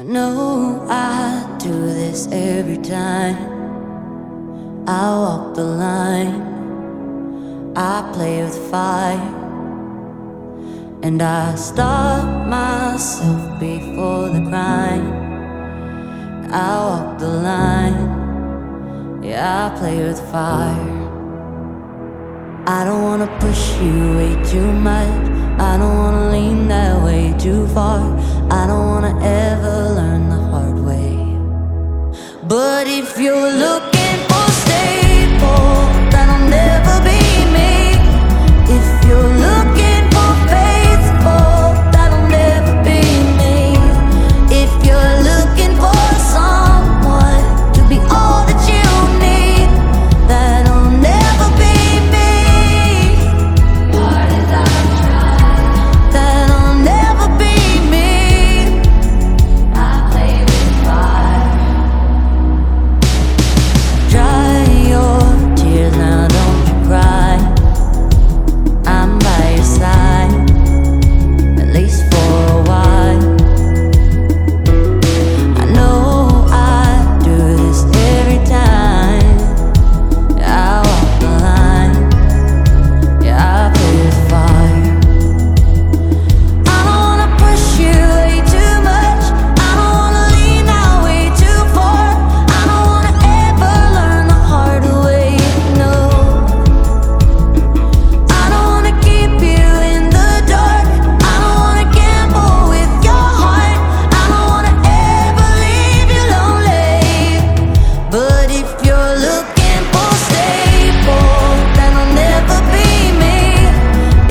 I know I do this every time. I walk the line, I play with fire, and I stop myself before the crime. I walk the line, yeah, I play with fire. I don't wanna push you way too much. I don't But if you're looking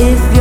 If you